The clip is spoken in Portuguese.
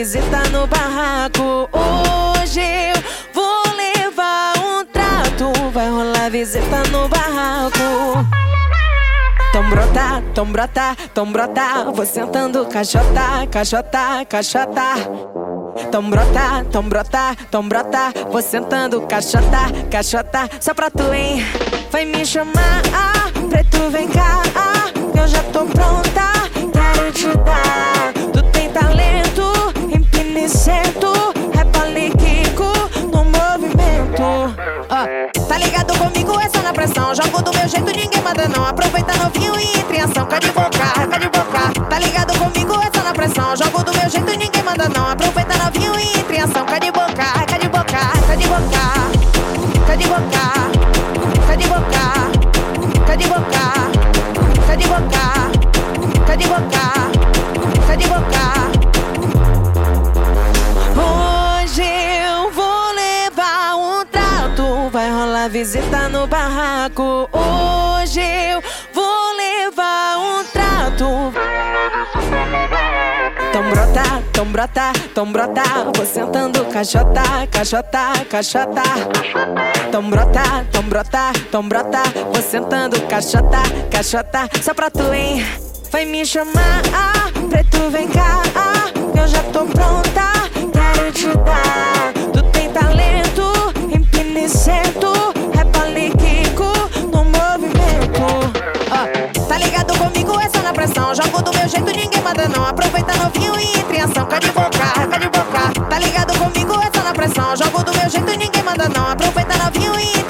visita no barraco. Hoje eu vou levar um trato. Vai rolar visita no barraco. Tom brota, tom brota, tom brota. Vou sentando caixota, caixota, caixota. Tom brota, tom brota, tom brota. Vou sentando caixota, caixota. Só pra tu, hein? Vai me chamar, ah, preto, vem tá ligado comigo? Essa na pressão. Jogo do meu jeito, ninguém manda não. Aproveita novinho e entre em ação. Quer de boca, quer de boca. Tá ligado comigo? Essa na pressão. Jogo do meu jeito, ninguém manda não. Aproveita novinho e entre em ação. Quer de boca, quer de boca, quer de boca. Quer de boca, rolar visita no barraco. Hoje eu vou levar um trato. Tom brota, tom brota, tom brota. Vou sentando caixota, caixota, caixota. Tom brota, tom brota, tom brota. Vou sentando caixota, caixota. Só pra tu, hein? Vai me chamar, ah, preto, vem cá, novinho e entre ação. Quer de boca, quer de boca. Tá ligado comigo? Essa na pressão. Jogo do meu jeito, ninguém manda não. Aproveita novinho e entre